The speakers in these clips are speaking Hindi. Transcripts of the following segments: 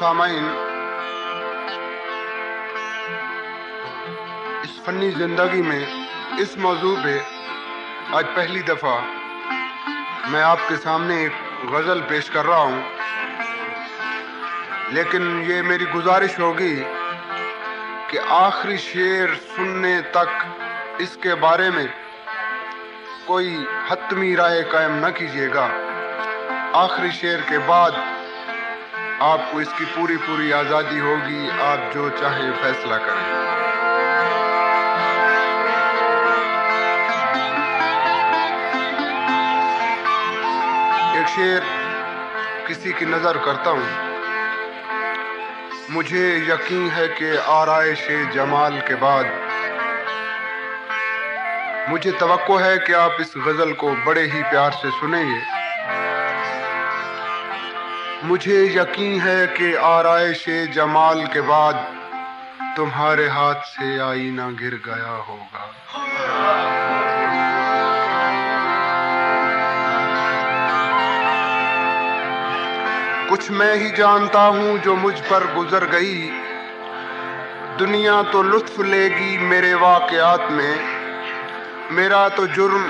सामाइन। इस फनी ज़िंदगी में इस मौजू पे आज पहली दफ़ा मैं आपके सामने एक गज़ल पेश कर रहा हूँ। लेकिन ये मेरी गुजारिश होगी कि आखिरी शेर सुनने तक इसके बारे में कोई हतमी राय कायम न कीजिएगा। आखिरी शेर के बाद आपको इसकी पूरी पूरी आज़ादी होगी, आप जो चाहे फैसला करें। एक शेर किसी की नज़र करता हूँ। मुझे यकीन है कि आरइश जमाल के बाद मुझे तवक्को है कि आप इस गज़ल को बड़े ही प्यार से सुनेंगे। मुझे यकीन है कि आरइश जमाल के बाद तुम्हारे हाथ से आईना गिर गया होगा। कुछ मैं ही जानता हूँ जो मुझ पर गुजर गई। दुनिया तो लुत्फ लेगी मेरे वाकयात में। मेरा तो जुर्म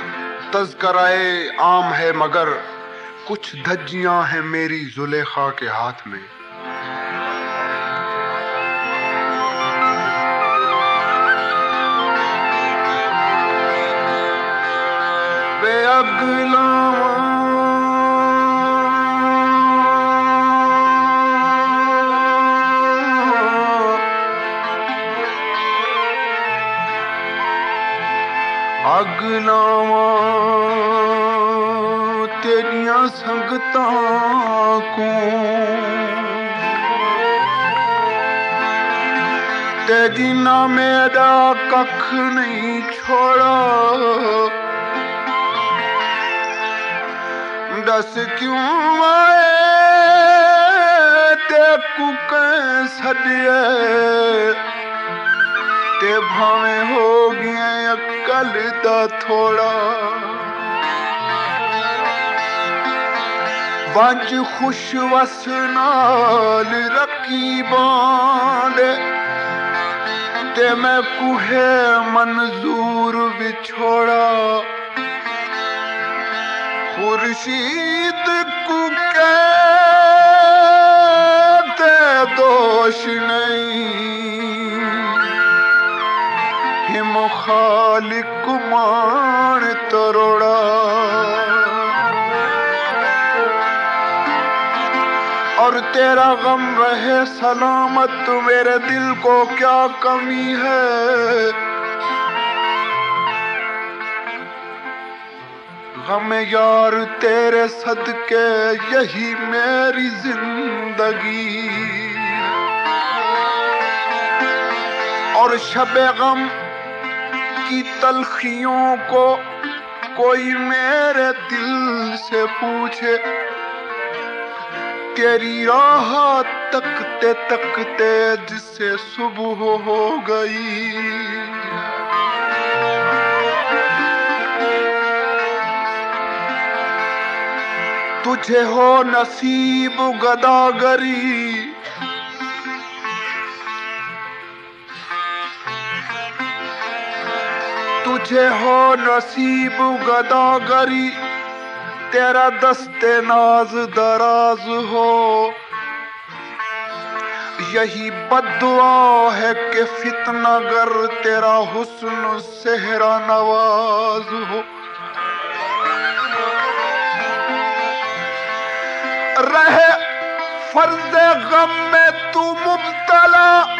तस्कराए आम है मगर कुछ धज्जियाँ हैं मेरी जुलेखा के हाथ में। वे अगला। तेरी ना मेरा कख नहीं छोड़ा। दस क्यों आए? ते कुक सदिए। ते भावे हो गए अकल दा थोड़ा। पंज खुश वस नाल रखी बांड ते मैं कुहे मंजूर बिछोड़ा। खुर्शीद कु दोष नहीं। हिम खालिक मान तरोड़ा। तेरा गम रहे सलामत मेरे दिल को क्या कमी है? गम यार, तेरे सदके, यही मेरी ज़िंदगी। और शब गम की तलखियों को कोई मेरे दिल से पूछे तेरी राह तकते तकते जिसे सुबह हो गई। तुझे हो नसीब गदागरी। तुझे हो नसीब गदागरी। तेरा दस्ते नाज दराज हो। यही बदुआ है कि फितना गर तेरा हुस्न सेहरा नवाज़ हो। रहे फ़र्ज़ गम में तू मुबतला।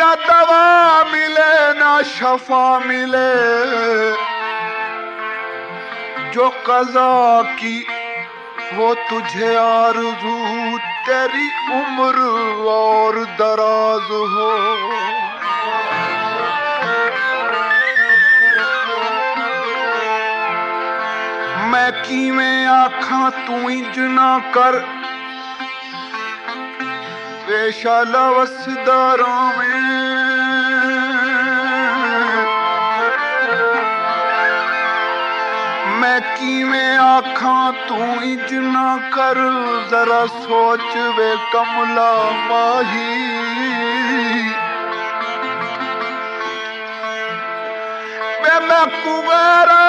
न दवा मिले, न शफा मिले। जो कजा की, वो तुझे आरज़ू, तेरी उम्र और दराज हो। मैं कीवें आखा तू इंज ना कर पेशा लवसदारों में मैं की में आखा तू इज़ ना कर, जरा सोच वे कमला माही। मैं कुबेरा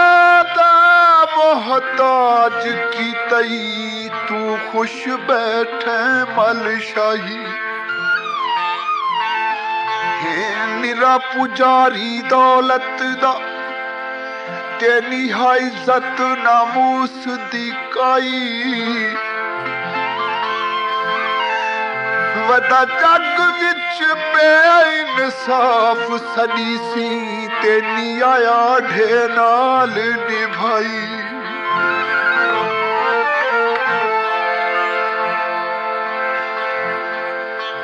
मोहताज की तई तू खुश बैठे मल शाही निरा पुजारी, दौलत दा तेरी है इज़्ज़त नामूस दी वदा जग विच बेइंसाफ सदी सी तेनी आया ढे नाल निभाई।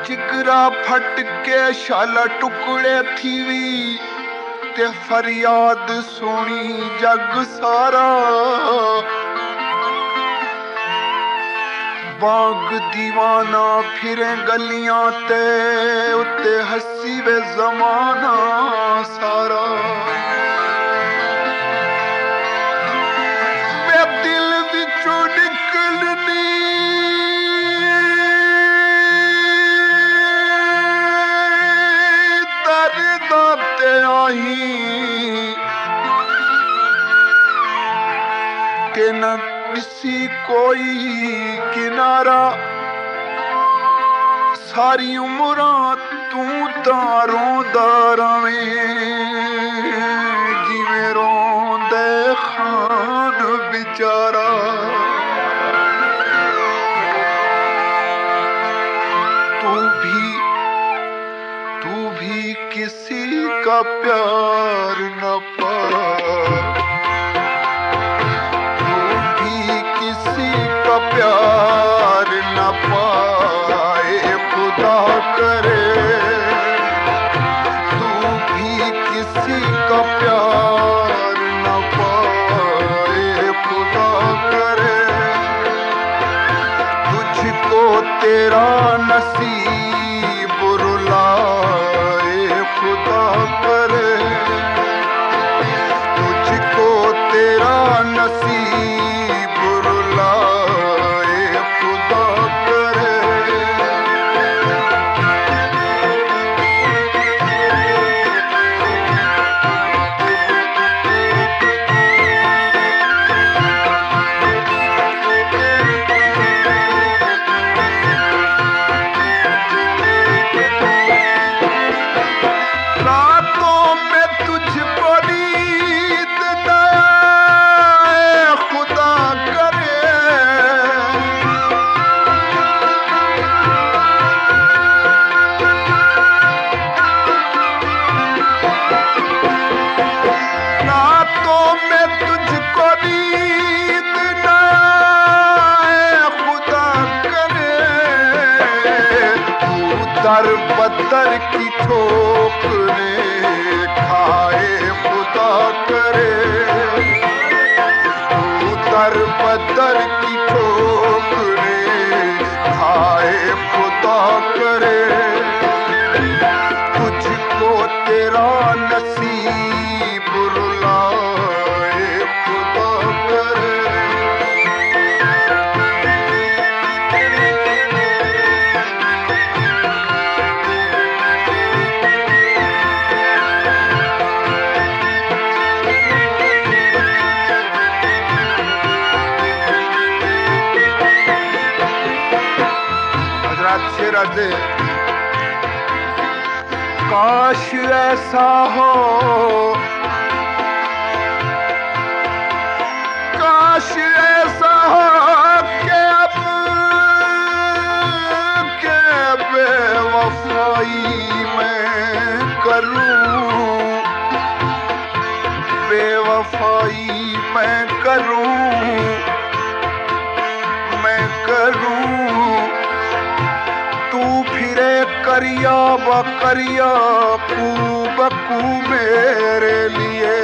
जिगरा फट के शाला टुकड़े थी ते फरियाद सुनी जग सारा। बाग दीवाना फिरे गलियाँ ते, उत्ते हसी वे जमाना सारा। के न किसी कोई किनारा। सारी उम्र तू तारों दारवें जिमें रोंद खान बेचारा। तू भी तू भी किसी का प्यार किसी हज़रत काश ऐसा हो। काश ऐसा करिया बकरिया कू बकू मेरे लिए।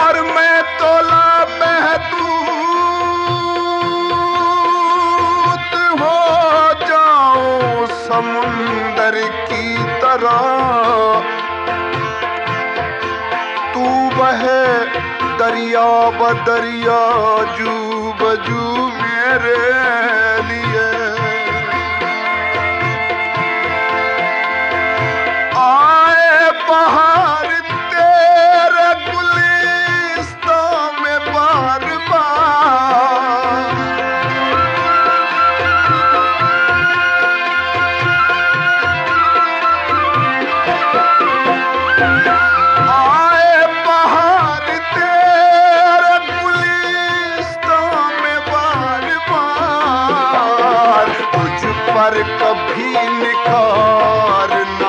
और मैं तोला बहतूत हो जाऊँ समुंदर की तरह। तू बहे दरिया ब दरिया जू बजू मेरे। भी निखारना।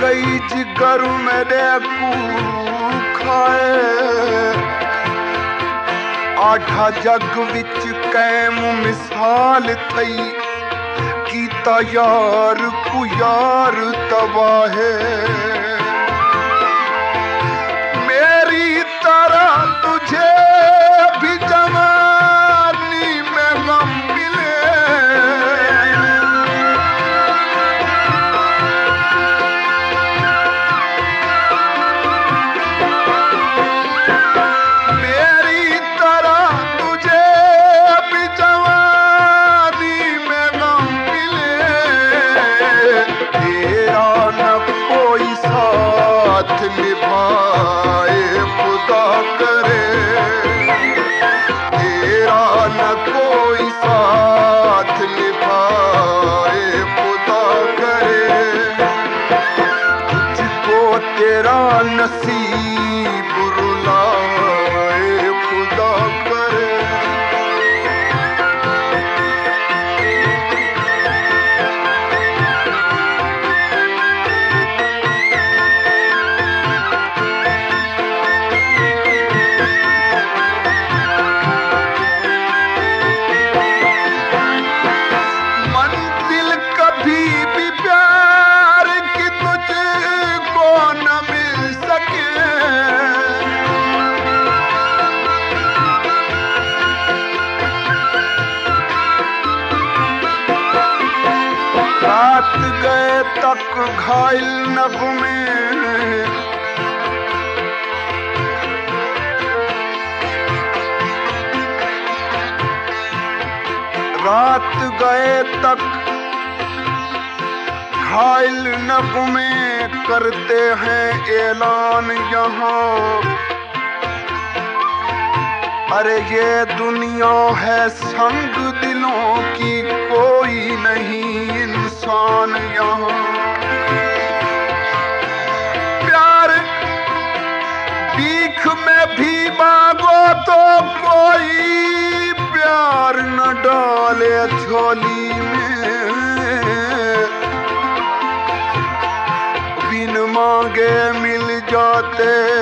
ਕਈ ਜਿਗਰ ਮੇਰੇ ਕੂ ਖਾਏ। ਆਠਾ ਜੱਗ ਵਿੱਚ ਕੈਮ ਮਿਸਾਲ ਥਈ ਕੀਤਾ ਯਾਰ ਕੁ ਯਾਰ ਤਬਾਹੇ। हाथ गए तक घायल नब में करते हैं ऐलान यहाँ। अरे ये दुनिया है संग दिलों की, कोई नहीं इंसान। hayalet halimi बिन मांगे मिल जाते।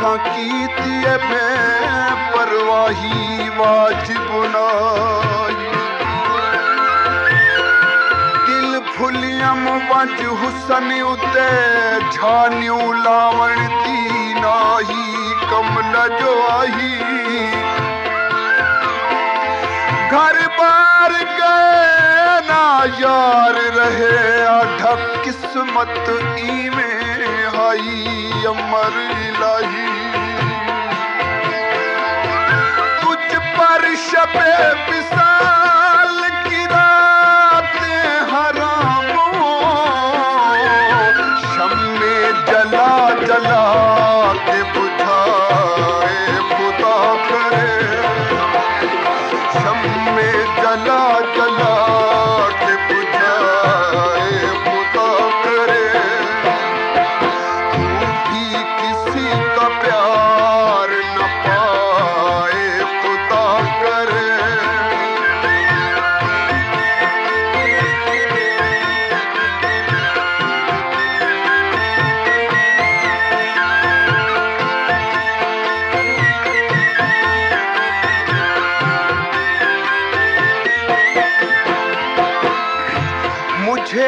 तुसा कीती परवाही वाजिब दिल फुलियम वंज हुसन उते झानियूं लावण दी नाही कम न जो आई घर बार गए ना यार रहे आधा किस्मत ई में हाई। अमर इलाही। तुझ पर शबे विशाल की रातें हराम। शमे जला जला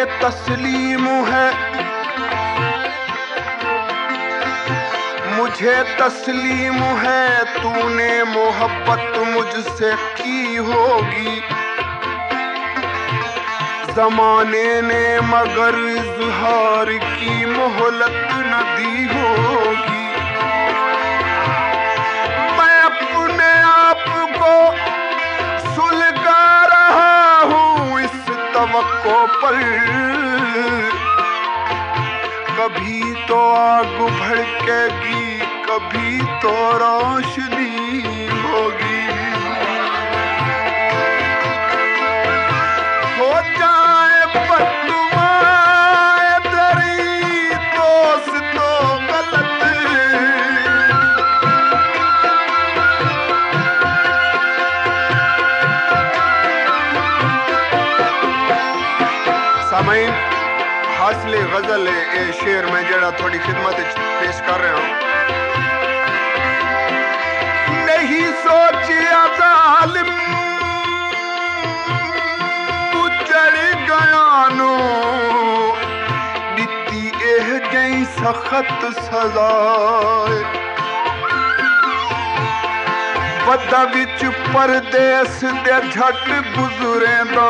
तस्लीम है। मुझे तस्लीम है, तूने मोहब्बत मुझसे की होगी। जमाने ने मगर इजहार की मोहलत न दी होगी। तवक्को पर कभी तो आग भड़केगी कभी तो रोशनी। गज़ल ए शेर में जड़ा थोड़ी खिदमत पेश कर रहा हूँ। नहीं सोचिया जालिम, उजड़ गया बीती एह जई सखत सजाए ਵੱਦਾ ਵਿੱਚ ਪਰਦੇਸ ਦੇ ਝਟ ਗੁਜ਼ਰੇਂਦਾ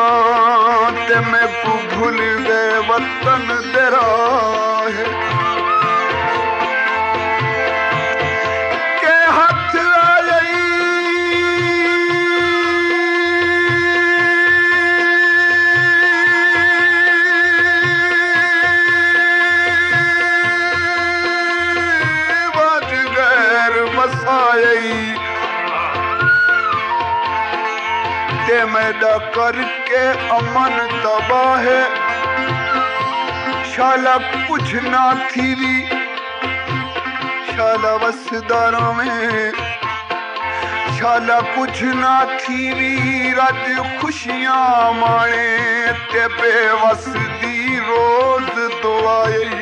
ਤੇ ਮੈਂ ਭੁੱਲ ਗਏ ਵਤਨ ਦੇ ਰਾਹ मैदा करके अमन तबाह शाला कुछ ना थी शाला वसदारा में। शाला कुछ ना थी रज खुशियाँ माणे ते बेवस दी रोज दुआई